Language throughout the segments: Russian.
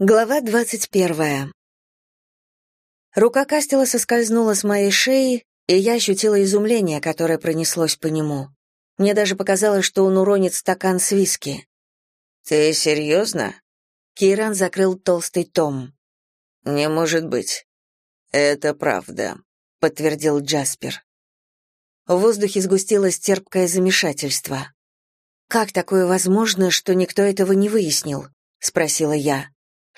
Глава двадцать первая. Рука Кастела соскользнула с моей шеи, и я ощутила изумление, которое пронеслось по нему. Мне даже показалось, что он уронит стакан с виски. «Ты серьезно?» Кейран закрыл толстый том. «Не может быть. Это правда», — подтвердил Джаспер. В воздухе сгустилось терпкое замешательство. «Как такое возможно, что никто этого не выяснил?» — спросила я.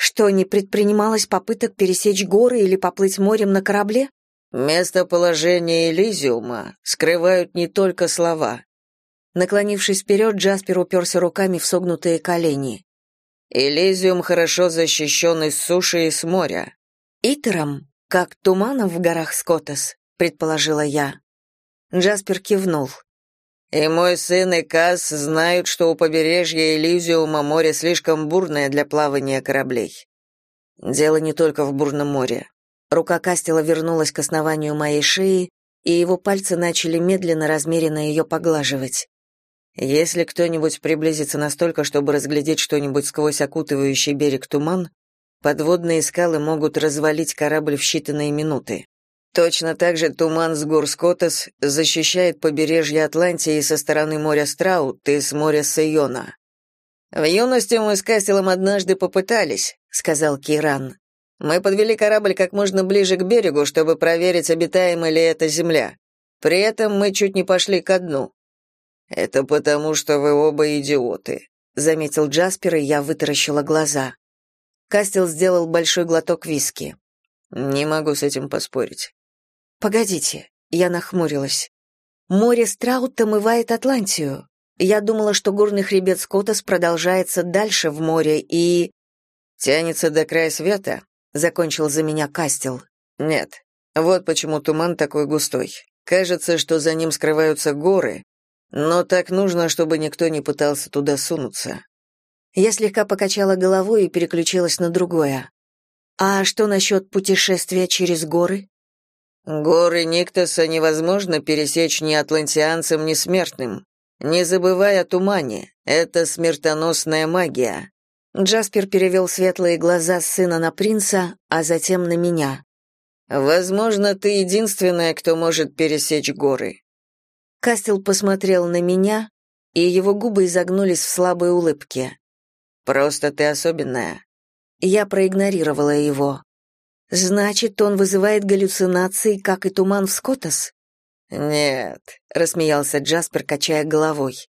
Что, не предпринималось попыток пересечь горы или поплыть морем на корабле? Местоположение Элизиума скрывают не только слова. Наклонившись вперед, Джаспер уперся руками в согнутые колени. Элизиум хорошо защищен и с суши, и с моря. Итером, как туманом в горах Скотас, предположила я. Джаспер кивнул. И мой сын и Кас знают, что у побережья Элизиума море слишком бурное для плавания кораблей. Дело не только в бурном море. Рука Кастела вернулась к основанию моей шеи, и его пальцы начали медленно, размеренно ее поглаживать. Если кто-нибудь приблизится настолько, чтобы разглядеть что-нибудь сквозь окутывающий берег туман, подводные скалы могут развалить корабль в считанные минуты. Точно так же туман с гор Скотас защищает побережье Атлантии со стороны моря Страут и с моря Сайона. «В юности мы с Кастелом однажды попытались», — сказал Киран. «Мы подвели корабль как можно ближе к берегу, чтобы проверить, обитаема ли эта земля. При этом мы чуть не пошли ко дну». «Это потому, что вы оба идиоты», — заметил Джаспер, и я вытаращила глаза. Кастел сделал большой глоток виски. «Не могу с этим поспорить. Погодите, я нахмурилась. Море Страут омывает Атлантию. Я думала, что горный хребет Скотас продолжается дальше в море и... Тянется до края света, закончил за меня Кастел. Нет. Вот почему туман такой густой. Кажется, что за ним скрываются горы, но так нужно, чтобы никто не пытался туда сунуться. Я слегка покачала головой и переключилась на другое. А что насчет путешествия через горы? Горы Никтоса невозможно пересечь ни атлантианцам, ни смертным. Не забывай о тумане, это смертоносная магия. Джаспер перевел светлые глаза сына на принца, а затем на меня. Возможно, ты единственная, кто может пересечь горы. Кастел посмотрел на меня, и его губы изогнулись в слабой улыбке. Просто ты особенная. Я проигнорировала его. Значит, он вызывает галлюцинации, как и туман в Скотас? Нет, рассмеялся Джаспер, качая головой.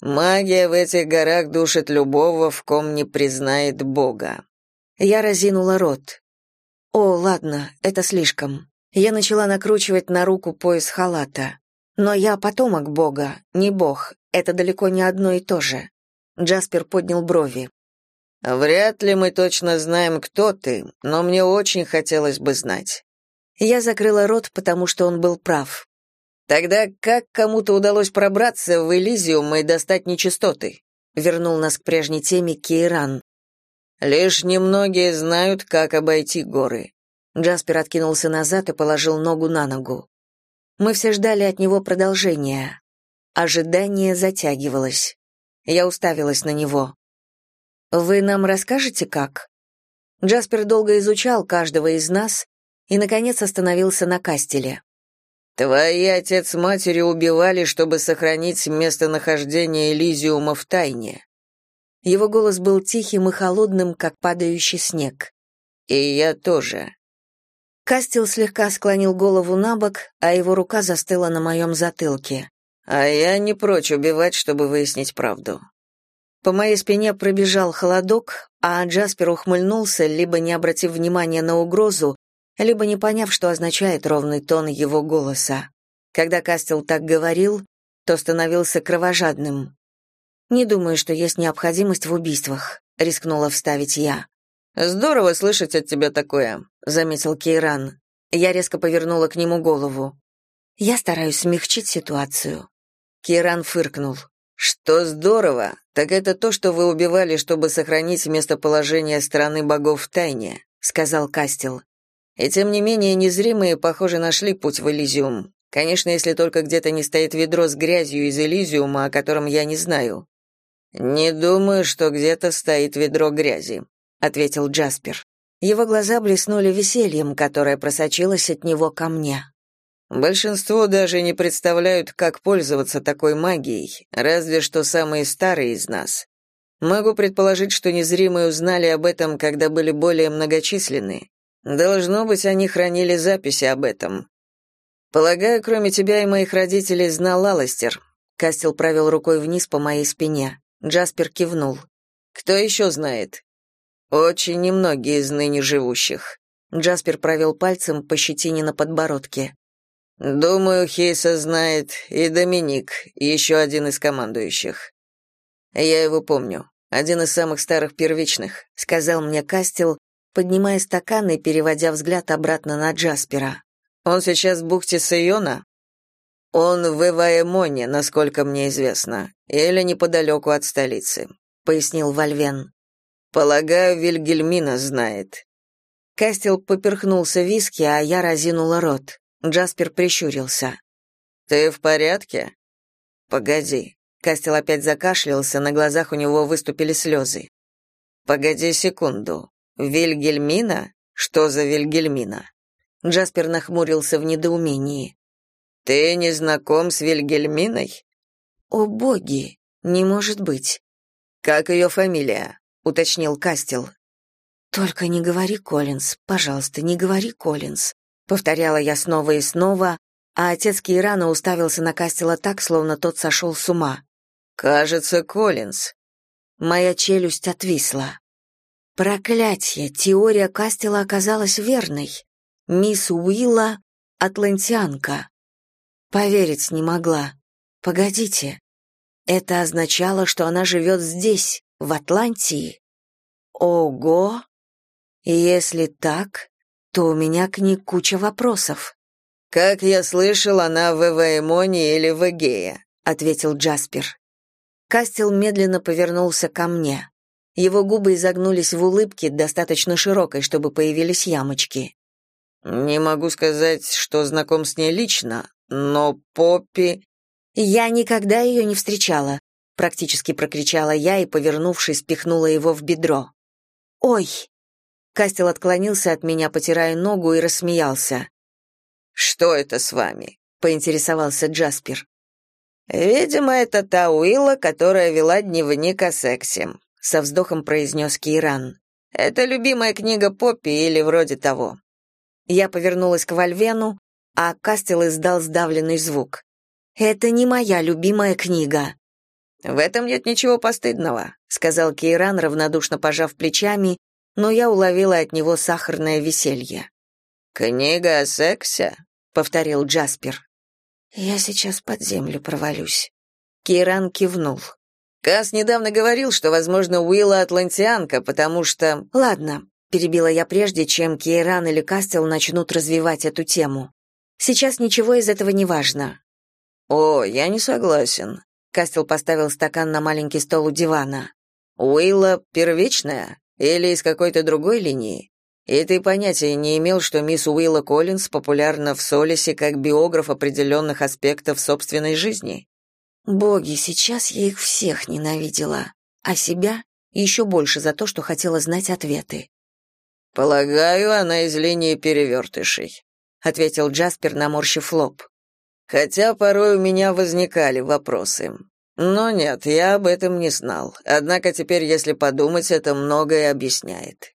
Магия в этих горах душит любого, в ком не признает Бога. Я разинула рот. О, ладно, это слишком. Я начала накручивать на руку пояс халата. Но я потомок Бога, не Бог. Это далеко не одно и то же. Джаспер поднял брови. Вряд ли мы точно знаем, кто ты, но мне очень хотелось бы знать. Я закрыла рот, потому что он был прав. Тогда как кому-то удалось пробраться в Элизиум и достать нечистоты? Вернул нас к прежней теме Кейран. Лишь немногие знают, как обойти горы. Джаспер откинулся назад и положил ногу на ногу. Мы все ждали от него продолжения. Ожидание затягивалось. Я уставилась на него. Вы нам расскажете, как? Джаспер долго изучал каждого из нас и наконец остановился на Кастеле. Твои отец с матерью убивали, чтобы сохранить местонахождение Элизиума в тайне. Его голос был тихим и холодным, как падающий снег. И я тоже. Кастел слегка склонил голову на бок, а его рука застыла на моем затылке. А я не прочь убивать, чтобы выяснить правду. По моей спине пробежал холодок, а Джаспер ухмыльнулся, либо не обратив внимания на угрозу, либо не поняв, что означает ровный тон его голоса. Когда Кастел так говорил, то становился кровожадным. «Не думаю, что есть необходимость в убийствах», — рискнула вставить я. «Здорово слышать от тебя такое», — заметил Кейран. Я резко повернула к нему голову. «Я стараюсь смягчить ситуацию». Кейран фыркнул. Что здорово, так это то, что вы убивали, чтобы сохранить местоположение страны богов в тайне, сказал Кастел. И тем не менее незримые, похоже, нашли путь в Элизиум. Конечно, если только где-то не стоит ведро с грязью из Элизиума, о котором я не знаю. Не думаю, что где-то стоит ведро грязи, — ответил Джаспер. Его глаза блеснули весельем, которое просочилось от него ко мне. Большинство даже не представляют, как пользоваться такой магией, разве что самые старые из нас. Могу предположить, что незримые узнали об этом, когда были более многочисленны. Должно быть, они хранили записи об этом. Полагаю, кроме тебя и моих родителей знал Аластер. Кастел провел рукой вниз по моей спине. Джаспер кивнул. Кто еще знает? Очень немногие из ныне живущих. Джаспер провел пальцем по щетине на подбородке. Думаю, Хейса знает и Доминик, еще один из командующих. Я его помню. Один из самых старых первичных, сказал мне Кастел, поднимая стакан и переводя взгляд обратно на Джаспера. Он сейчас в бухте Сайона? Он в Эваэмоне, насколько мне известно, или неподалеку от столицы, пояснил Вальвен. Полагаю, Вильгельмина знает. Кастел поперхнулся виски, а я разинула рот. Джаспер прищурился. Ты в порядке? Погоди. Кастел опять закашлялся, на глазах у него выступили слезы. «Погоди секунду. Вильгельмина? Что за Вильгельмина?» Джаспер нахмурился в недоумении. «Ты не знаком с Вильгельминой?» «О боги! Не может быть!» «Как ее фамилия?» — уточнил Кастел. «Только не говори Коллинз, пожалуйста, не говори Коллинз», — повторяла я снова и снова, а отец Кейрана уставился на Кастела так, словно тот сошел с ума. Кажется, Коллинз. Моя челюсть отвисла. Проклятье, теория Кастела оказалась верной. Мисс Уилла — атлантианка. Поверить не могла. Погодите. Это означало, что она живет здесь, в Атлантии. Ого! Если так, то у меня к ней куча вопросов. «Как я слышал, она в Эваэмоне или в Эгее», — ответил Джаспер. Кастел медленно повернулся ко мне. Его губы изогнулись в улыбке, достаточно широкой, чтобы появились ямочки. «Не могу сказать, что знаком с ней лично, но Поппи...» «Я никогда ее не встречала», — практически прокричала я и, повернувшись, пихнула его в бедро. «Ой!» Кастел отклонился от меня, потирая ногу, и рассмеялся. «Что это с вами?» — поинтересовался Джаспер. «Видимо, это та Уилла, которая вела дневник о сексе», — со вздохом произнес Кейран. «Это любимая книга Поппи или вроде того». Я повернулась к Вальвену, а Кастел издал сдавленный звук. «Это не моя любимая книга». «В этом нет ничего постыдного», — сказал Кейран, равнодушно пожав плечами, но я уловила от него сахарное веселье. «Книга о сексе?» — повторил Джаспер. Я сейчас под землю провалюсь. Киран кивнул. Кас недавно говорил, что, возможно, Уилла атлантианка, потому что... Ладно, перебила я прежде, чем Кейран или Кастел начнут развивать эту тему. Сейчас ничего из этого не важно. О, я не согласен. Кастел поставил стакан на маленький стол у дивана. Уилла первичная или из какой-то другой линии? И ты понятия не имел, что мисс Уилла Коллинз популярна в Солисе как биограф определенных аспектов собственной жизни? Боги, сейчас я их всех ненавидела, а себя еще больше за то, что хотела знать ответы. Полагаю, она из линии перевертышей», — ответил Джаспер, наморщив лоб. Хотя порой у меня возникали вопросы. Но нет, я об этом не знал. Однако теперь, если подумать, это многое объясняет.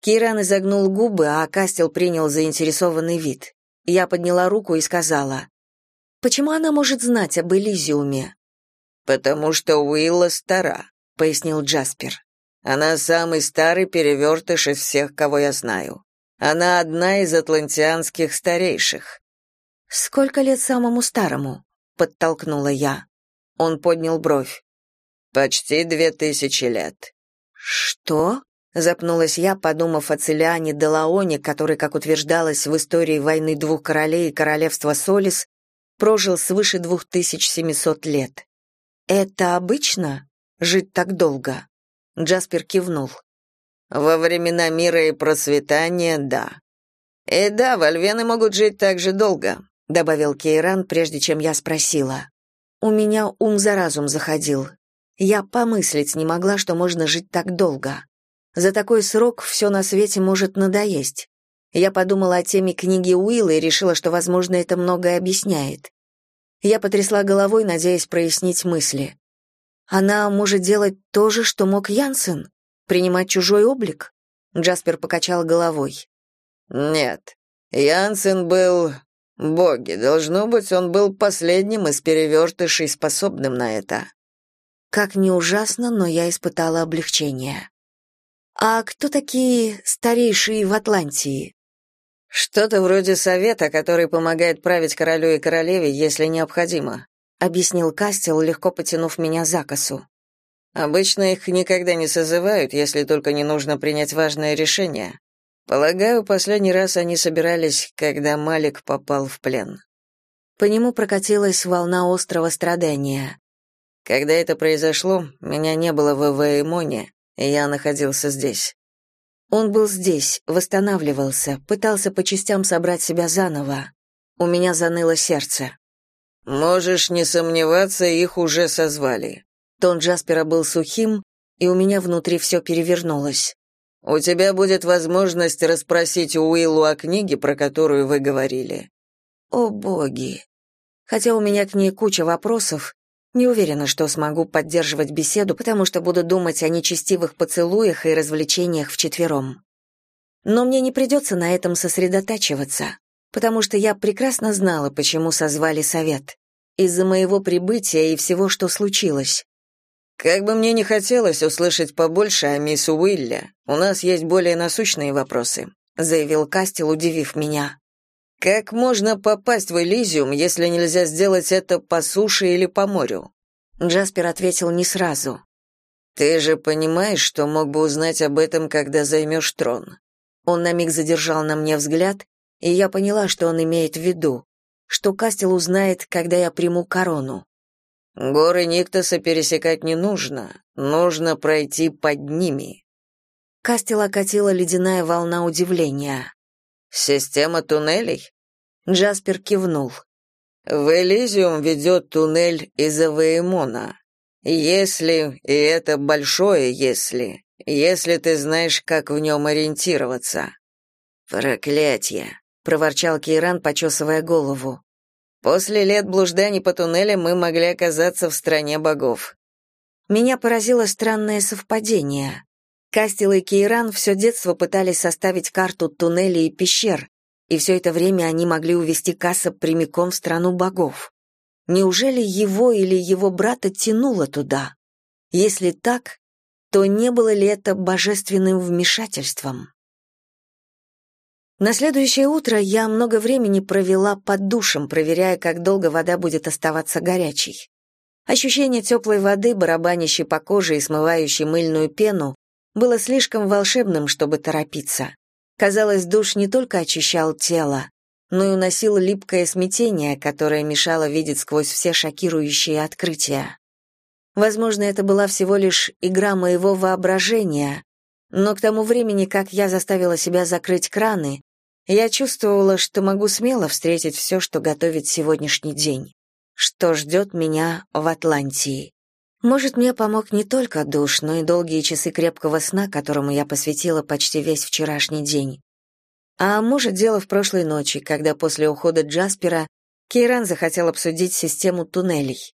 Киран изогнул губы, а Кастел принял заинтересованный вид. Я подняла руку и сказала, «Почему она может знать об Элизиуме?» «Потому что Уилла стара», — пояснил Джаспер. «Она самый старый перевертыш из всех, кого я знаю. Она одна из атлантианских старейших». «Сколько лет самому старому?» — подтолкнула я. Он поднял бровь. «Почти две тысячи лет». «Что?» Запнулась я, подумав о Целиане Делаоне, который, как утверждалось в истории войны двух королей и королевства Солис, прожил свыше 2700 лет. «Это обычно? Жить так долго?» Джаспер кивнул. «Во времена мира и процветания, да. И да, вольвены могут жить так же долго», добавил Кейран, прежде чем я спросила. У меня ум за разум заходил. Я помыслить не могла, что можно жить так долго. За такой срок все на свете может надоесть. Я подумала о теме книги Уилла и решила, что, возможно, это многое объясняет. Я потрясла головой, надеясь прояснить мысли. Она может делать то же, что мог Янсен? Принимать чужой облик? Джаспер покачал головой. Нет. Янсен был... Боги, должно быть, он был последним из перевертышей, способным на это. Как ни ужасно, но я испытала облегчение. А кто такие старейшие в Атлантии? Что-то вроде совета, который помогает править королю и королеве, если необходимо, объяснил Кастел, легко потянув меня за косу. Обычно их никогда не созывают, если только не нужно принять важное решение. Полагаю, последний раз они собирались, когда Малик попал в плен. По нему прокатилась волна острого страдания. Когда это произошло, меня не было в Эвеймоне, и я находился здесь. Он был здесь, восстанавливался, пытался по частям собрать себя заново. У меня заныло сердце. «Можешь не сомневаться, их уже созвали». Тон Джаспера был сухим, и у меня внутри все перевернулось. «У тебя будет возможность расспросить Уиллу о книге, про которую вы говорили». «О, боги!» Хотя у меня к ней куча вопросов, не уверена, что смогу поддерживать беседу, потому что буду думать о нечестивых поцелуях и развлечениях вчетвером. Но мне не придется на этом сосредотачиваться, потому что я прекрасно знала, почему созвали совет. Из-за моего прибытия и всего, что случилось. Как бы мне не хотелось услышать побольше о мисс Уилле, у нас есть более насущные вопросы, заявил Кастел, удивив меня. Как можно попасть в Элизиум, если нельзя сделать это по суше или по морю? Джаспер ответил не сразу. Ты же понимаешь, что мог бы узнать об этом, когда займешь трон. Он на миг задержал на мне взгляд, и я поняла, что он имеет в виду, что Кастел узнает, когда я приму корону. Горы Никтоса пересекать не нужно, нужно пройти под ними. Кастел окатила ледяная волна удивления. Система туннелей? Джаспер кивнул. В Элизиум ведет туннель из Авеймона. Если, и это большое если, если ты знаешь, как в нем ориентироваться. Проклятье, проворчал Кейран, почесывая голову. После лет блужданий по туннелям мы могли оказаться в стране богов. Меня поразило странное совпадение. Кастел и Кейран все детство пытались составить карту туннелей и пещер, и все это время они могли увести Касса прямиком в страну богов. Неужели его или его брата тянуло туда? Если так, то не было ли это божественным вмешательством? На следующее утро я много времени провела под душем, проверяя, как долго вода будет оставаться горячей. Ощущение теплой воды, барабанящей по коже и смывающей мыльную пену, было слишком волшебным, чтобы торопиться. Казалось, душ не только очищал тело, но и уносил липкое смятение, которое мешало видеть сквозь все шокирующие открытия. Возможно, это была всего лишь игра моего воображения, но к тому времени, как я заставила себя закрыть краны, я чувствовала, что могу смело встретить все, что готовит сегодняшний день, что ждет меня в Атлантии. Может, мне помог не только душ, но и долгие часы крепкого сна, которому я посвятила почти весь вчерашний день. А может, дело в прошлой ночи, когда после ухода Джаспера Кейран захотел обсудить систему туннелей.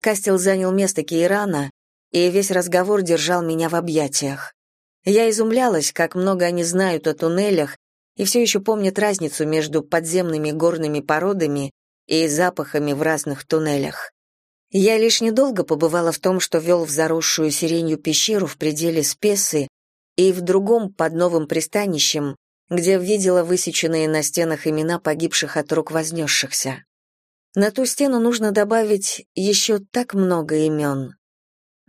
Кастел занял место Кейрана, и весь разговор держал меня в объятиях. Я изумлялась, как много они знают о туннелях и все еще помнят разницу между подземными горными породами и запахами в разных туннелях. Я лишь недолго побывала в том, что вел в заросшую сиренью пещеру в пределе Спесы и в другом под новым пристанищем, где видела высеченные на стенах имена погибших от рук вознесшихся. На ту стену нужно добавить еще так много имен.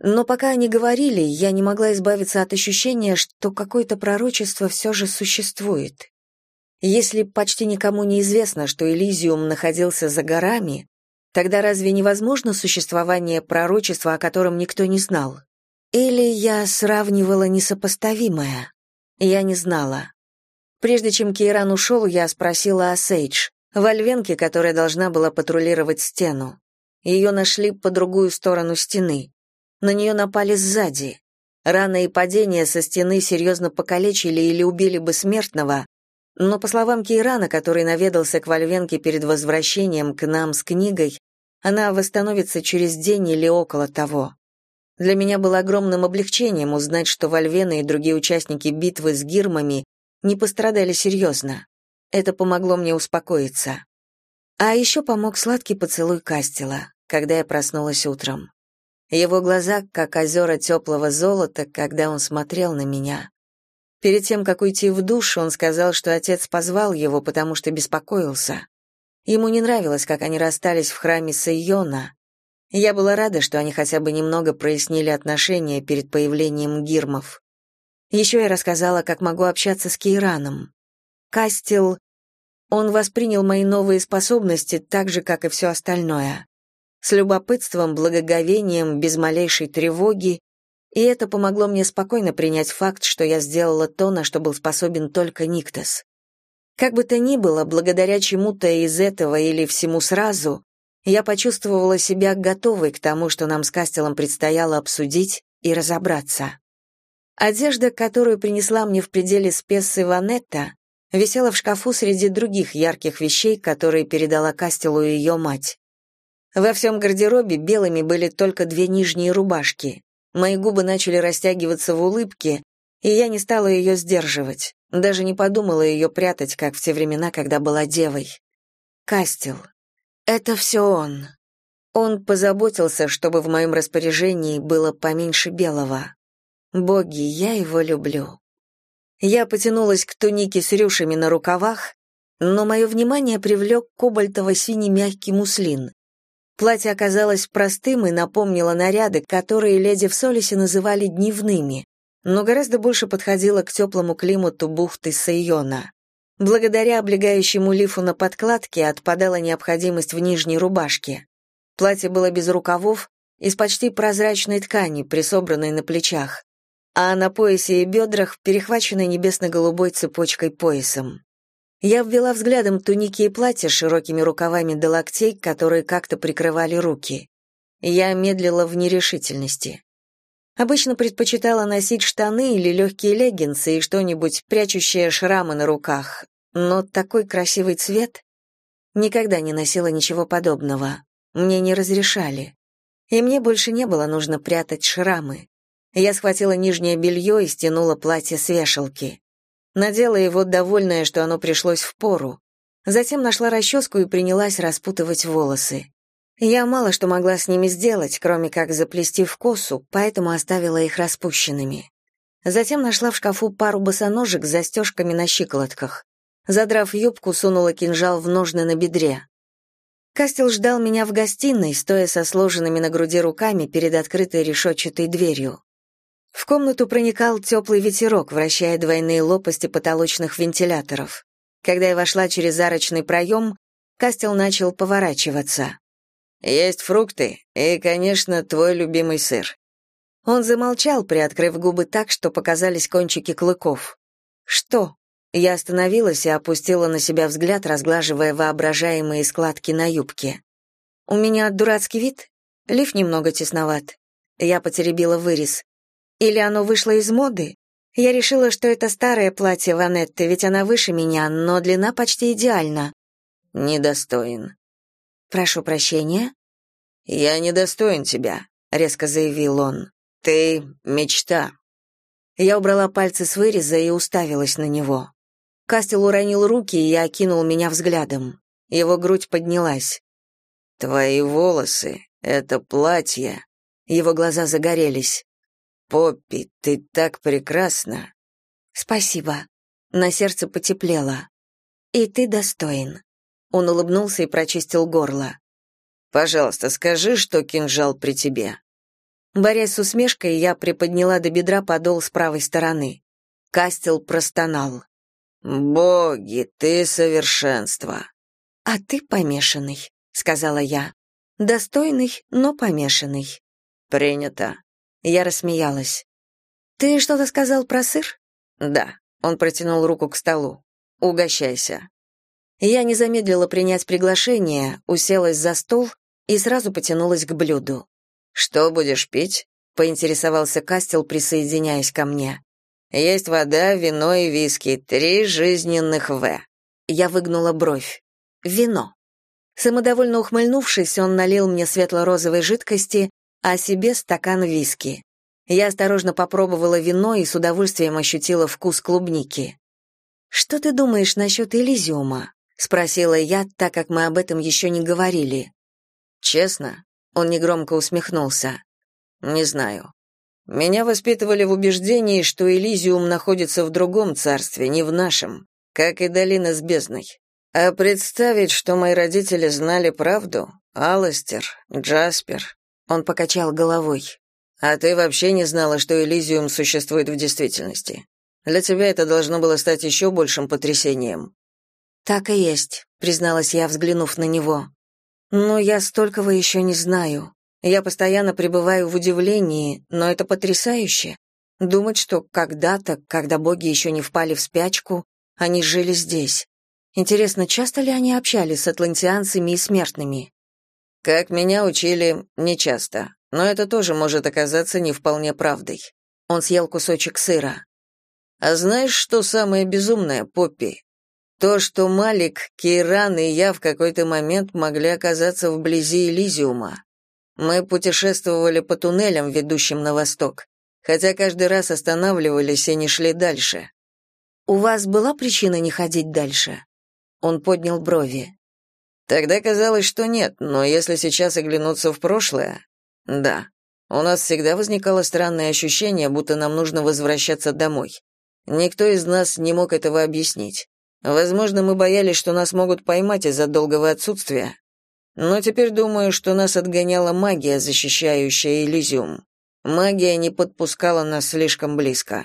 Но пока они говорили, я не могла избавиться от ощущения, что какое-то пророчество все же существует. Если почти никому не известно, что Элизиум находился за горами, Тогда разве невозможно существование пророчества, о котором никто не знал? Или я сравнивала несопоставимое? Я не знала. Прежде чем Кейран ушел, я спросила о Сейдж, вольвенке, которая должна была патрулировать стену. Ее нашли по другую сторону стены. На нее напали сзади. Рана и падение со стены серьезно покалечили или убили бы смертного, но, по словам Кейрана, который наведался к Вольвенке перед возвращением к нам с книгой, она восстановится через день или около того. Для меня было огромным облегчением узнать, что Вольвена и другие участники битвы с гирмами не пострадали серьезно. Это помогло мне успокоиться. А еще помог сладкий поцелуй Кастела, когда я проснулась утром. Его глаза, как озера теплого золота, когда он смотрел на меня. Перед тем, как уйти в душ, он сказал, что отец позвал его, потому что беспокоился. Ему не нравилось, как они расстались в храме Сайона. Я была рада, что они хотя бы немного прояснили отношения перед появлением гирмов. Еще я рассказала, как могу общаться с Кейраном. Кастел... Он воспринял мои новые способности так же, как и все остальное. С любопытством, благоговением, без малейшей тревоги, и это помогло мне спокойно принять факт, что я сделала то, на что был способен только Никтос. Как бы то ни было, благодаря чему-то из этого или всему сразу, я почувствовала себя готовой к тому, что нам с Кастелом предстояло обсудить и разобраться. Одежда, которую принесла мне в пределе спессы Ванетта, висела в шкафу среди других ярких вещей, которые передала Кастелу ее мать. Во всем гардеробе белыми были только две нижние рубашки. Мои губы начали растягиваться в улыбке, и я не стала ее сдерживать, даже не подумала ее прятать, как в те времена, когда была девой. Кастел. Это все он. Он позаботился, чтобы в моем распоряжении было поменьше белого. Боги, я его люблю. Я потянулась к тунике с рюшами на рукавах, но мое внимание привлек кобальтово-синий мягкий муслин. Платье оказалось простым и напомнило наряды, которые леди в Солисе называли дневными, но гораздо больше подходило к теплому климату бухты Сайона. Благодаря облегающему лифу на подкладке отпадала необходимость в нижней рубашке. Платье было без рукавов, из почти прозрачной ткани, присобранной на плечах, а на поясе и бедрах перехваченной небесно-голубой цепочкой поясом. Я ввела взглядом туники и платья с широкими рукавами до локтей, которые как-то прикрывали руки. Я медлила в нерешительности. Обычно предпочитала носить штаны или легкие леггинсы и что-нибудь, прячущее шрамы на руках, но такой красивый цвет... Никогда не носила ничего подобного. Мне не разрешали. И мне больше не было нужно прятать шрамы. Я схватила нижнее белье и стянула платье с вешалки. Надела его, довольная, что оно пришлось в пору. Затем нашла расческу и принялась распутывать волосы. Я мало что могла с ними сделать, кроме как заплести в косу, поэтому оставила их распущенными. Затем нашла в шкафу пару босоножек с застежками на щиколотках. Задрав юбку, сунула кинжал в ножны на бедре. Кастел ждал меня в гостиной, стоя со сложенными на груди руками перед открытой решетчатой дверью. В комнату проникал теплый ветерок, вращая двойные лопасти потолочных вентиляторов. Когда я вошла через арочный проем, Кастел начал поворачиваться. «Есть фрукты и, конечно, твой любимый сыр». Он замолчал, приоткрыв губы так, что показались кончики клыков. «Что?» Я остановилась и опустила на себя взгляд, разглаживая воображаемые складки на юбке. «У меня дурацкий вид? Лиф немного тесноват». Я потеребила вырез. Или оно вышло из моды? Я решила, что это старое платье Ванетты, ведь она выше меня, но длина почти идеальна. Недостоин. Прошу прощения. Я недостоин тебя, резко заявил он. Ты мечта. Я убрала пальцы с выреза и уставилась на него. Кастел уронил руки и окинул меня взглядом. Его грудь поднялась. Твои волосы это платье. Его глаза загорелись. Поппи, ты так прекрасна. Спасибо. На сердце потеплело. И ты достоин. Он улыбнулся и прочистил горло. Пожалуйста, скажи, что кинжал при тебе. Борясь с усмешкой, я приподняла до бедра подол с правой стороны. Кастел простонал. «Боги, ты совершенство!» «А ты помешанный», — сказала я. «Достойный, но помешанный». «Принято. Я рассмеялась. «Ты что-то сказал про сыр?» «Да». Он протянул руку к столу. «Угощайся». Я не замедлила принять приглашение, уселась за стол и сразу потянулась к блюду. «Что будешь пить?» — поинтересовался Кастел, присоединяясь ко мне. «Есть вода, вино и виски. Три жизненных В». Я выгнула бровь. «Вино». Самодовольно ухмыльнувшись, он налил мне светло-розовой жидкости, а себе стакан виски. Я осторожно попробовала вино и с удовольствием ощутила вкус клубники. «Что ты думаешь насчет Элизиума?» — спросила я, так как мы об этом еще не говорили. «Честно?» — он негромко усмехнулся. «Не знаю. Меня воспитывали в убеждении, что Элизиум находится в другом царстве, не в нашем, как и долина с бездной. А представить, что мои родители знали правду? Аластер, Джаспер...» Он покачал головой. «А ты вообще не знала, что Элизиум существует в действительности?» Для тебя это должно было стать еще большим потрясением. Так и есть, призналась я, взглянув на него. Но я столького еще не знаю. Я постоянно пребываю в удивлении, но это потрясающе. Думать, что когда-то, когда боги еще не впали в спячку, они жили здесь. Интересно, часто ли они общались с атлантианцами и смертными? Как меня учили, нечасто. Но это тоже может оказаться не вполне правдой. Он съел кусочек сыра. А знаешь, что самое безумное, Поппи? То, что Малик, Кейран и я в какой-то момент могли оказаться вблизи Элизиума. Мы путешествовали по туннелям, ведущим на восток, хотя каждый раз останавливались и не шли дальше. У вас была причина не ходить дальше? Он поднял брови. Тогда казалось, что нет, но если сейчас оглянуться в прошлое, да. У нас всегда возникало странное ощущение, будто нам нужно возвращаться домой. Никто из нас не мог этого объяснить. Возможно, мы боялись, что нас могут поймать из-за долгого отсутствия. Но теперь думаю, что нас отгоняла магия, защищающая Элизиум. Магия не подпускала нас слишком близко.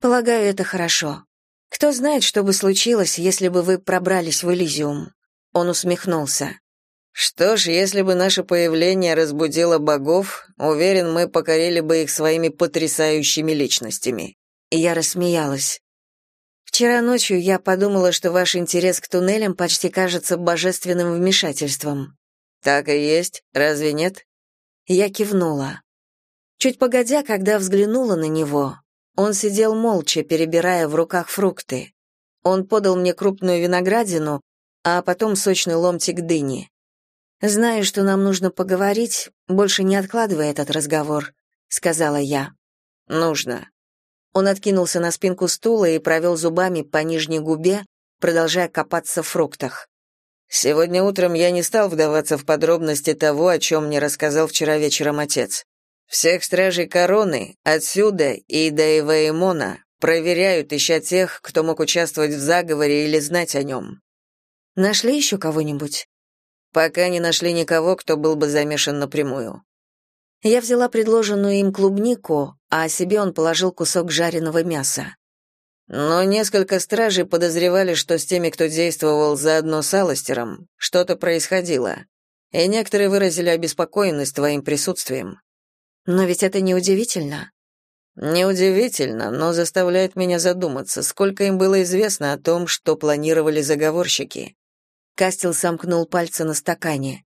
Полагаю, это хорошо. Кто знает, что бы случилось, если бы вы пробрались в Элизиум? Он усмехнулся. Что ж, если бы наше появление разбудило богов, уверен, мы покорили бы их своими потрясающими личностями и я рассмеялась. Вчера ночью я подумала, что ваш интерес к туннелям почти кажется божественным вмешательством. Так и есть, разве нет? Я кивнула. Чуть погодя, когда взглянула на него, он сидел молча, перебирая в руках фрукты. Он подал мне крупную виноградину, а потом сочный ломтик дыни. «Знаю, что нам нужно поговорить, больше не откладывай этот разговор», — сказала я. «Нужно», он откинулся на спинку стула и провел зубами по нижней губе, продолжая копаться в фруктах. «Сегодня утром я не стал вдаваться в подробности того, о чем мне рассказал вчера вечером отец. Всех стражей короны, отсюда и до Эваэмона, проверяют, ища тех, кто мог участвовать в заговоре или знать о нем». «Нашли еще кого-нибудь?» «Пока не нашли никого, кто был бы замешан напрямую. Я взяла предложенную им клубнику, а себе он положил кусок жареного мяса. Но несколько стражей подозревали, что с теми, кто действовал заодно с Аластером, что-то происходило. И некоторые выразили обеспокоенность твоим присутствием. Но ведь это неудивительно. Неудивительно, но заставляет меня задуматься, сколько им было известно о том, что планировали заговорщики. Кастел сомкнул пальцы на стакане.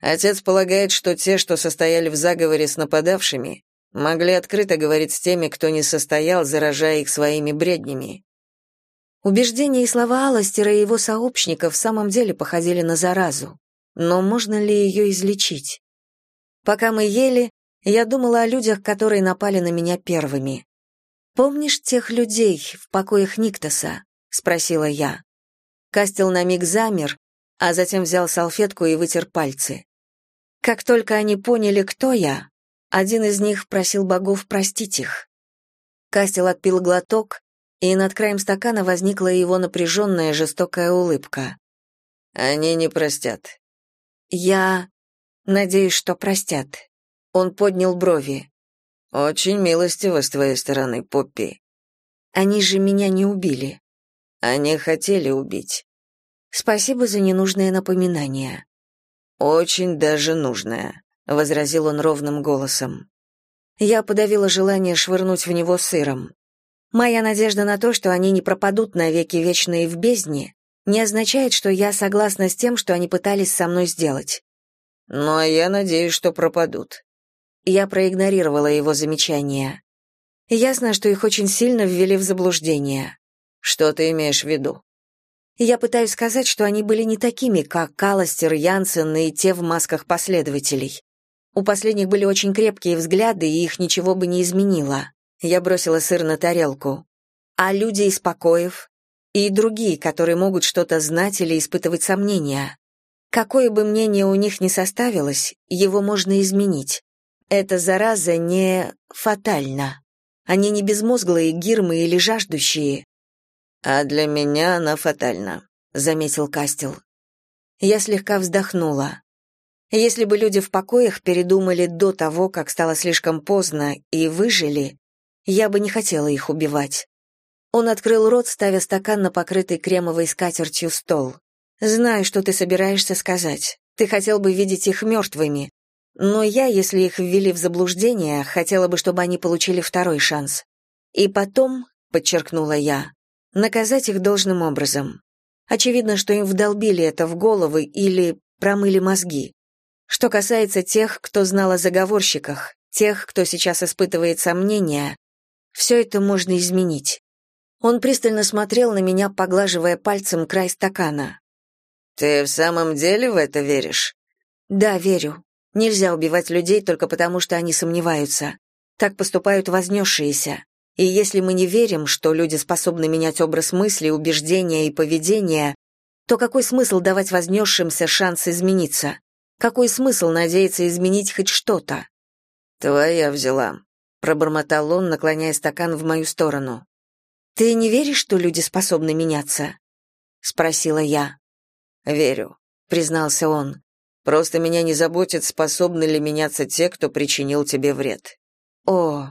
Отец полагает, что те, что состояли в заговоре с нападавшими, могли открыто говорить с теми, кто не состоял, заражая их своими бреднями. Убеждения и слова Аластера и его сообщников в самом деле походили на заразу. Но можно ли ее излечить? Пока мы ели, я думала о людях, которые напали на меня первыми. «Помнишь тех людей в покоях Никтоса?» — спросила я. Кастел на миг замер, а затем взял салфетку и вытер пальцы. Как только они поняли, кто я, один из них просил богов простить их. Кастел отпил глоток, и над краем стакана возникла его напряженная жестокая улыбка. «Они не простят». «Я надеюсь, что простят». Он поднял брови. «Очень милостиво с твоей стороны, Поппи». «Они же меня не убили». «Они хотели убить». «Спасибо за ненужное напоминание». Очень даже нужная, возразил он ровным голосом. Я подавила желание швырнуть в него сыром. Моя надежда на то, что они не пропадут навеки вечные в бездне, не означает, что я согласна с тем, что они пытались со мной сделать. А я надеюсь, что пропадут. Я проигнорировала его замечание. Ясно, что их очень сильно ввели в заблуждение. Что ты имеешь в виду? Я пытаюсь сказать, что они были не такими, как Каластер, Янсен и те в масках последователей. У последних были очень крепкие взгляды, и их ничего бы не изменило. Я бросила сыр на тарелку. А люди из покоев? И другие, которые могут что-то знать или испытывать сомнения. Какое бы мнение у них ни составилось, его можно изменить. Эта зараза не фатальна. Они не безмозглые гирмы или жаждущие. А для меня она фатальна, заметил Кастел. Я слегка вздохнула. Если бы люди в покоях передумали до того, как стало слишком поздно, и выжили, я бы не хотела их убивать. Он открыл рот, ставя стакан на покрытый кремовой скатертью стол. «Знаю, что ты собираешься сказать. Ты хотел бы видеть их мертвыми. Но я, если их ввели в заблуждение, хотела бы, чтобы они получили второй шанс. И потом, подчеркнула я, наказать их должным образом. Очевидно, что им вдолбили это в головы или промыли мозги. Что касается тех, кто знал о заговорщиках, тех, кто сейчас испытывает сомнения, все это можно изменить. Он пристально смотрел на меня, поглаживая пальцем край стакана. «Ты в самом деле в это веришь?» «Да, верю. Нельзя убивать людей только потому, что они сомневаются. Так поступают вознесшиеся. И если мы не верим, что люди способны менять образ мысли, убеждения и поведения, то какой смысл давать вознесшимся шанс измениться? Какой смысл надеяться изменить хоть что-то? «Твоя взяла», — пробормотал он, наклоняя стакан в мою сторону. «Ты не веришь, что люди способны меняться?» — спросила я. «Верю», — признался он. Просто меня не заботит, способны ли меняться те, кто причинил тебе вред. О,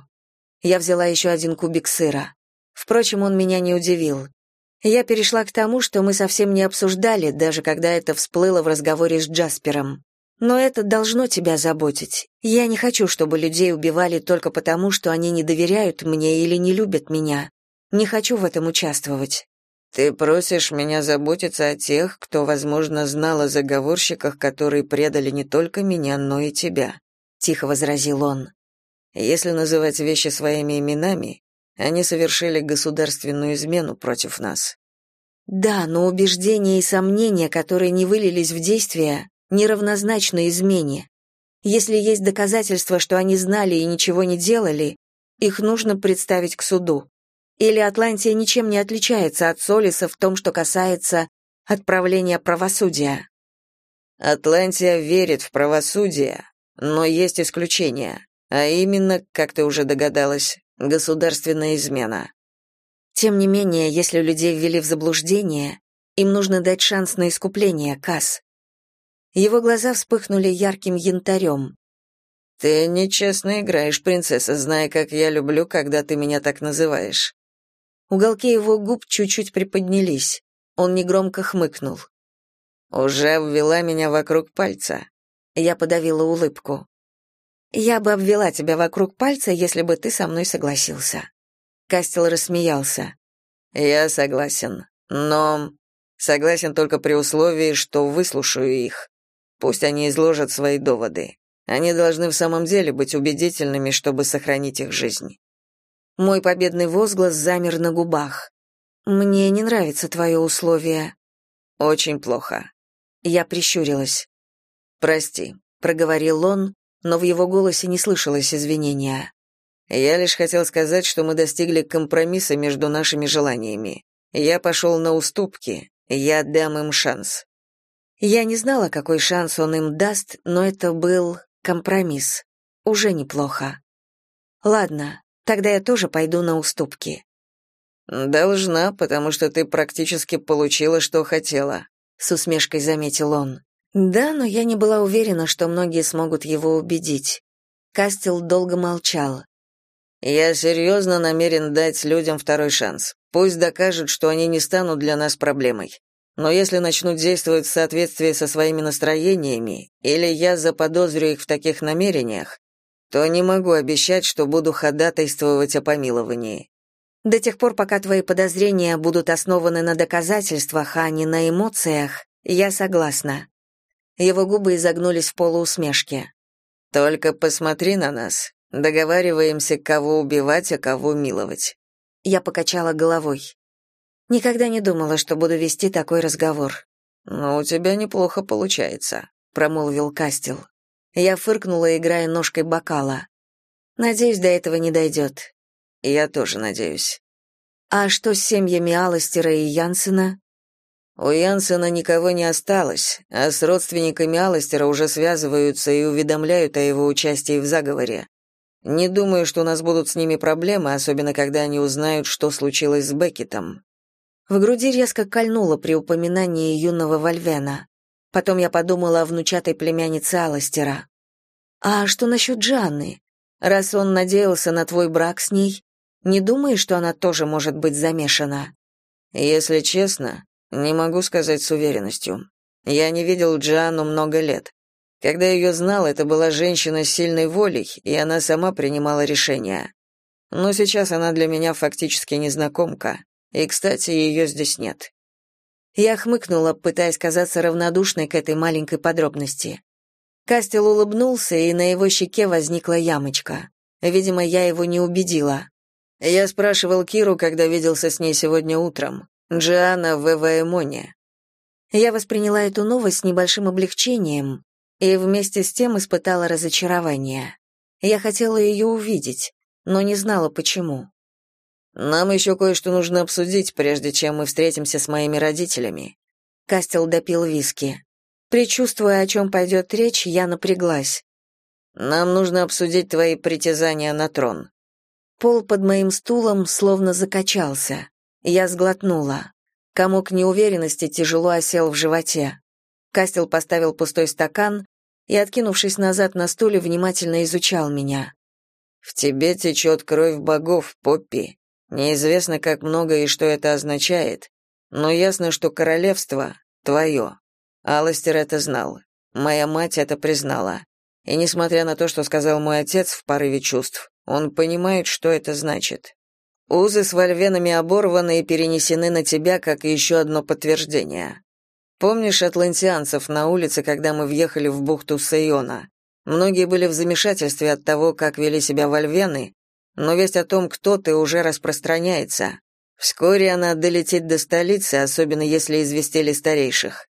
я взяла еще один кубик сыра. Впрочем, он меня не удивил. Я перешла к тому, что мы совсем не обсуждали, даже когда это всплыло в разговоре с Джаспером. Но это должно тебя заботить. Я не хочу, чтобы людей убивали только потому, что они не доверяют мне или не любят меня. Не хочу в этом участвовать. Ты просишь меня заботиться о тех, кто, возможно, знал о заговорщиках, которые предали не только меня, но и тебя, тихо возразил он. Если называть вещи своими именами, они совершили государственную измену против нас. Да, но убеждения и сомнения, которые не вылились в действие, неравнозначны измене. Если есть доказательства, что они знали и ничего не делали, их нужно представить к суду. Или Атлантия ничем не отличается от Солиса в том, что касается отправления правосудия? Атлантия верит в правосудие, но есть исключения, а именно, как ты уже догадалась, государственная измена. Тем не менее, если людей ввели в заблуждение, им нужно дать шанс на искупление, Кас. Его глаза вспыхнули ярким янтарем. «Ты нечестно играешь, принцесса, зная, как я люблю, когда ты меня так называешь. Уголки его губ чуть-чуть приподнялись. Он негромко хмыкнул. «Уже обвела меня вокруг пальца». Я подавила улыбку. «Я бы обвела тебя вокруг пальца, если бы ты со мной согласился». Кастел рассмеялся. «Я согласен, но согласен только при условии, что выслушаю их. Пусть они изложат свои доводы. Они должны в самом деле быть убедительными, чтобы сохранить их жизнь. Мой победный возглас замер на губах. «Мне не нравится твое условие». «Очень плохо». Я прищурилась. «Прости», — проговорил он, но в его голосе не слышалось извинения. «Я лишь хотел сказать, что мы достигли компромисса между нашими желаниями. Я пошел на уступки, я дам им шанс». Я не знала, какой шанс он им даст, но это был компромисс. Уже неплохо. Ладно, Тогда я тоже пойду на уступки. Должна, потому что ты практически получила, что хотела, с усмешкой заметил он. Да, но я не была уверена, что многие смогут его убедить. Кастел долго молчал. Я серьезно намерен дать людям второй шанс. Пусть докажут, что они не станут для нас проблемой. Но если начнут действовать в соответствии со своими настроениями, или я заподозрю их в таких намерениях, то не могу обещать, что буду ходатайствовать о помиловании. До тех пор, пока твои подозрения будут основаны на доказательствах, а не на эмоциях, я согласна. Его губы изогнулись в полуусмешке. Только посмотри на нас. Договариваемся, кого убивать, а кого миловать. Я покачала головой. Никогда не думала, что буду вести такой разговор. «Но у тебя неплохо получается», — промолвил Кастел. Я фыркнула, играя ножкой бокала. «Надеюсь, до этого не дойдет». «Я тоже надеюсь». «А что с семьями Алластера и Янсена?» У Янсена никого не осталось, а с родственниками Алластера уже связываются и уведомляют о его участии в заговоре. Не думаю, что у нас будут с ними проблемы, особенно когда они узнают, что случилось с Беккетом. В груди резко кольнуло при упоминании юного Вольвена. Потом я подумала о внучатой племяннице Аластера. «А что насчет Джанны? Раз он надеялся на твой брак с ней, не думаешь, что она тоже может быть замешана?» «Если честно, не могу сказать с уверенностью. Я не видел Джанну много лет. Когда ее знал, это была женщина с сильной волей, и она сама принимала решения. Но сейчас она для меня фактически незнакомка. И, кстати, ее здесь нет. Я хмыкнула, пытаясь казаться равнодушной к этой маленькой подробности. Кастел улыбнулся, и на его щеке возникла ямочка. Видимо, я его не убедила. Я спрашивал Киру, когда виделся с ней сегодня утром. Джиана в Эваэмоне. Я восприняла эту новость с небольшим облегчением и вместе с тем испытала разочарование. Я хотела ее увидеть, но не знала, почему. Нам еще кое-что нужно обсудить, прежде чем мы встретимся с моими родителями. Кастел допил виски. Причувствуя, о чем пойдет речь, я напряглась. Нам нужно обсудить твои притязания на трон. Пол под моим стулом словно закачался. Я сглотнула. Комок неуверенности тяжело осел в животе. Кастел поставил пустой стакан и, откинувшись назад на стуле, внимательно изучал меня. «В тебе течет кровь богов, Поппи. Неизвестно, как много и что это означает, но ясно, что королевство твое. Аластер это знал. Моя мать это признала. И несмотря на то, что сказал мой отец в порыве чувств, он понимает, что это значит. Узы с вольвенами оборваны и перенесены на тебя, как еще одно подтверждение. Помнишь атлантианцев на улице, когда мы въехали в бухту Сайона? Многие были в замешательстве от того, как вели себя вольвены, но весть о том, кто ты, уже распространяется. Вскоре она долетит до столицы, особенно если известили старейших.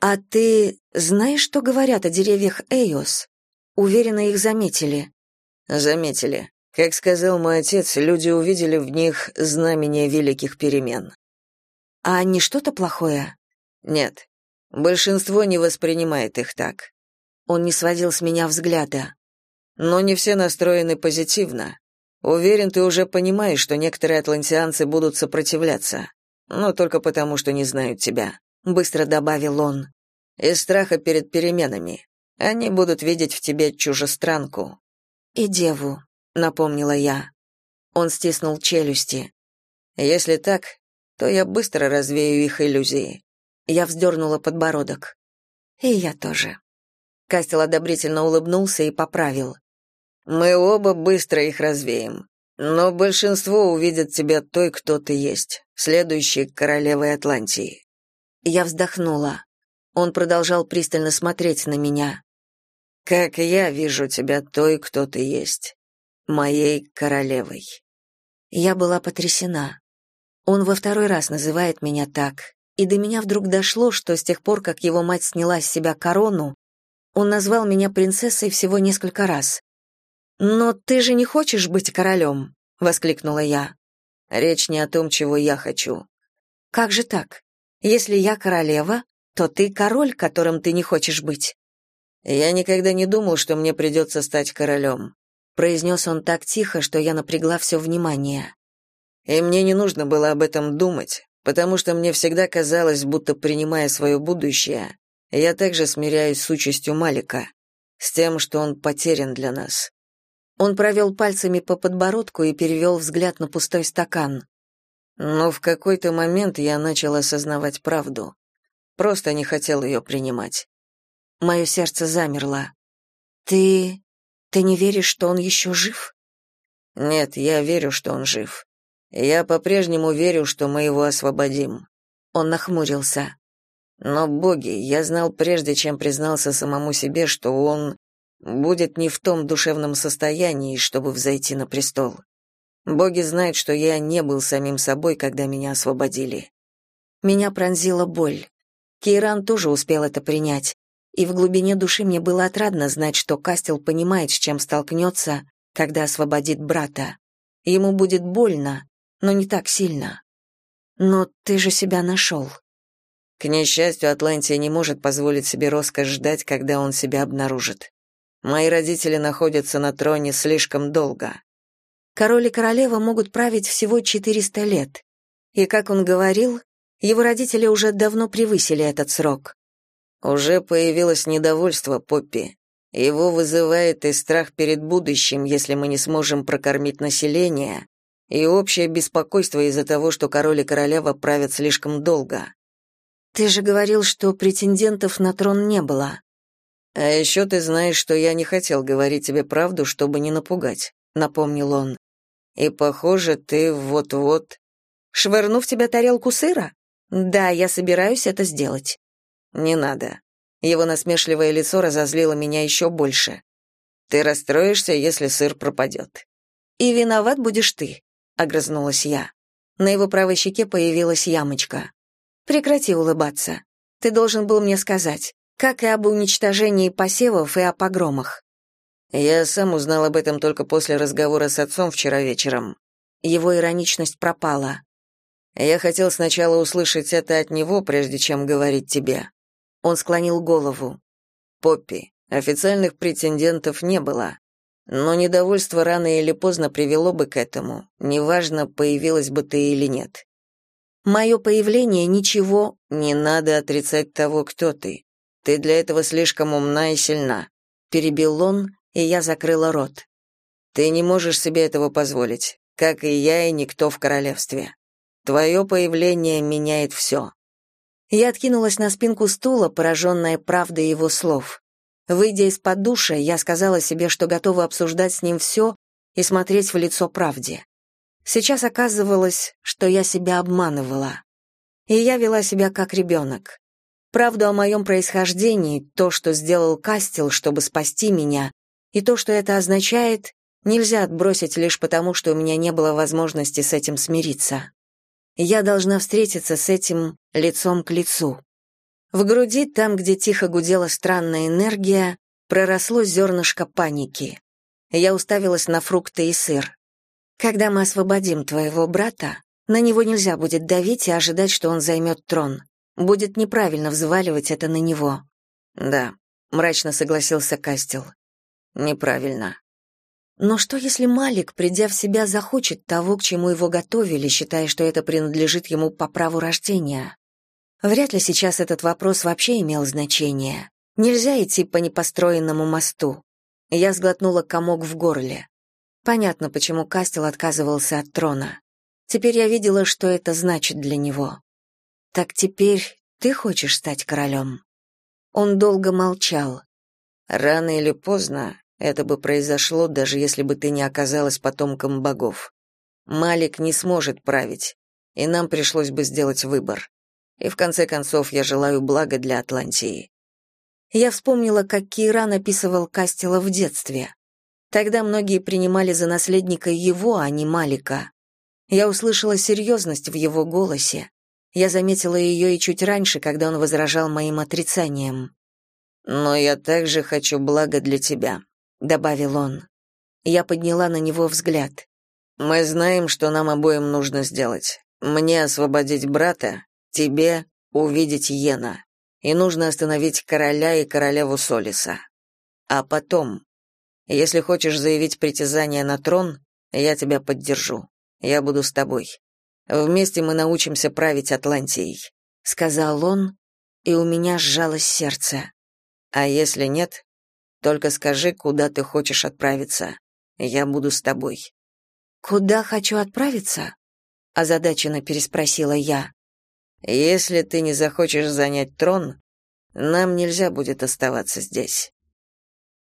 А ты знаешь, что говорят о деревьях Эйос? Уверена, их заметили. Заметили. Как сказал мой отец, люди увидели в них знамение великих перемен. А не что-то плохое? Нет. Большинство не воспринимает их так. Он не сводил с меня взгляда. Но не все настроены позитивно. Уверен, ты уже понимаешь, что некоторые атлантианцы будут сопротивляться, но только потому, что не знают тебя, быстро добавил он. Из страха перед переменами. Они будут видеть в тебе чужестранку. И деву, напомнила я. Он стиснул челюсти. Если так, то я быстро развею их иллюзии. Я вздернула подбородок. И я тоже. Кастел одобрительно улыбнулся и поправил. Мы оба быстро их развеем. Но большинство увидят тебя той, кто ты есть, следующей королевой Атлантии. Я вздохнула. Он продолжал пристально смотреть на меня. Как я вижу тебя той, кто ты есть, моей королевой. Я была потрясена. Он во второй раз называет меня так, и до меня вдруг дошло, что с тех пор, как его мать сняла с себя корону, он назвал меня принцессой всего несколько раз. «Но ты же не хочешь быть королем?» — воскликнула я. «Речь не о том, чего я хочу». «Как же так? Если я королева, то ты король, которым ты не хочешь быть». «Я никогда не думал, что мне придется стать королем», — произнес он так тихо, что я напрягла все внимание. «И мне не нужно было об этом думать, потому что мне всегда казалось, будто принимая свое будущее, я также смиряюсь с участью Малика, с тем, что он потерян для нас. Он провел пальцами по подбородку и перевел взгляд на пустой стакан. Но в какой-то момент я начал осознавать правду. Просто не хотел ее принимать. Мое сердце замерло. «Ты... ты не веришь, что он еще жив?» «Нет, я верю, что он жив. Я по-прежнему верю, что мы его освободим». Он нахмурился. «Но, боги, я знал прежде, чем признался самому себе, что он будет не в том душевном состоянии, чтобы взойти на престол. Боги знают, что я не был самим собой, когда меня освободили. Меня пронзила боль. Кейран тоже успел это принять, и в глубине души мне было отрадно знать, что Кастел понимает, с чем столкнется, когда освободит брата. Ему будет больно, но не так сильно. Но ты же себя нашел. К несчастью, Атлантия не может позволить себе роскошь ждать, когда он себя обнаружит. Мои родители находятся на троне слишком долго. Король и королева могут править всего 400 лет. И, как он говорил, его родители уже давно превысили этот срок. Уже появилось недовольство Поппи. Его вызывает и страх перед будущим, если мы не сможем прокормить население, и общее беспокойство из-за того, что король и королева правят слишком долго. Ты же говорил, что претендентов на трон не было. А еще ты знаешь, что я не хотел говорить тебе правду, чтобы не напугать, напомнил он. И похоже, ты вот-вот швырну в тебя тарелку сыра. Да, я собираюсь это сделать. Не надо. Его насмешливое лицо разозлило меня еще больше. Ты расстроишься, если сыр пропадет». И виноват будешь ты, огрызнулась я. На его правой щеке появилась ямочка. Прекрати улыбаться. Ты должен был мне сказать, как и об уничтожении посевов и о погромах. Я сам узнал об этом только после разговора с отцом вчера вечером. Его ироничность пропала. Я хотел сначала услышать это от него, прежде чем говорить тебе. Он склонил голову. Поппи, официальных претендентов не было. Но недовольство рано или поздно привело бы к этому, неважно, появилась бы ты или нет. Мое появление ничего... Не надо отрицать того, кто ты. Ты для этого слишком умна и сильна. Перебил он, и я закрыла рот. Ты не можешь себе этого позволить, как и я, и никто в королевстве. Твое появление меняет все». Я откинулась на спинку стула, пораженная правдой его слов. Выйдя из-под душа, я сказала себе, что готова обсуждать с ним все и смотреть в лицо правде. Сейчас оказывалось, что я себя обманывала. И я вела себя как ребенок. Правду о моем происхождении, то, что сделал Кастел, чтобы спасти меня, и то, что это означает, нельзя отбросить лишь потому, что у меня не было возможности с этим смириться. Я должна встретиться с этим лицом к лицу. В груди, там, где тихо гудела странная энергия, проросло зернышко паники. Я уставилась на фрукты и сыр. Когда мы освободим твоего брата, на него нельзя будет давить и ожидать, что он займет трон. Будет неправильно взваливать это на него. Да, мрачно согласился Кастел. Неправильно. Но что если Малик, придя в себя, захочет того, к чему его готовили, считая, что это принадлежит ему по праву рождения? Вряд ли сейчас этот вопрос вообще имел значение. Нельзя идти по непостроенному мосту. Я сглотнула комок в горле. Понятно, почему Кастел отказывался от трона. Теперь я видела, что это значит для него. Так теперь ты хочешь стать королем?» Он долго молчал. Рано или поздно это бы произошло, даже если бы ты не оказалась потомком богов. Малик не сможет править, и нам пришлось бы сделать выбор. И в конце концов я желаю блага для Атлантии. Я вспомнила, как Киран описывал Кастела в детстве. Тогда многие принимали за наследника его, а не Малика. Я услышала серьезность в его голосе. Я заметила ее и чуть раньше, когда он возражал моим отрицанием. «Но я также хочу блага для тебя», — добавил он. Я подняла на него взгляд. «Мы знаем, что нам обоим нужно сделать. Мне освободить брата, тебе увидеть Йена. И нужно остановить короля и королеву Солиса. А потом, если хочешь заявить притязание на трон, я тебя поддержу. Я буду с тобой. Вместе мы научимся править Атлантией», — сказал он, и у меня сжалось сердце. «А если нет, только скажи, куда ты хочешь отправиться. Я буду с тобой». «Куда хочу отправиться?» — озадаченно переспросила я. «Если ты не захочешь занять трон, нам нельзя будет оставаться здесь».